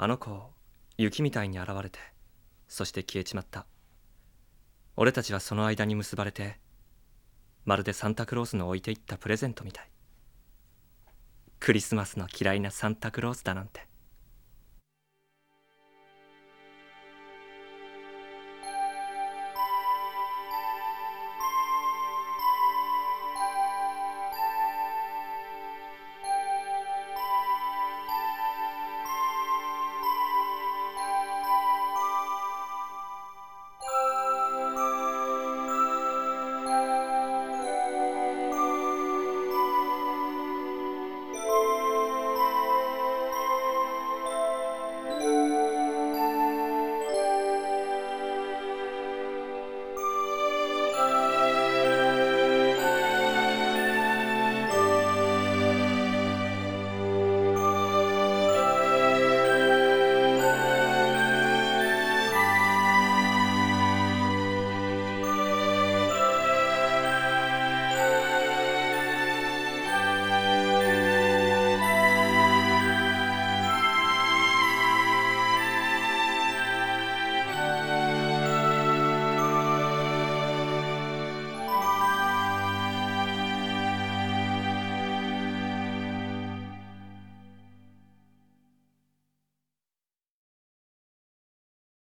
あの子雪みたいに現れてそして消えちまった。俺たちはその間に結ばれてまるでサンタクロースの置いていったプレゼントみたい。クリスマスの嫌いなサンタクロースだなんて。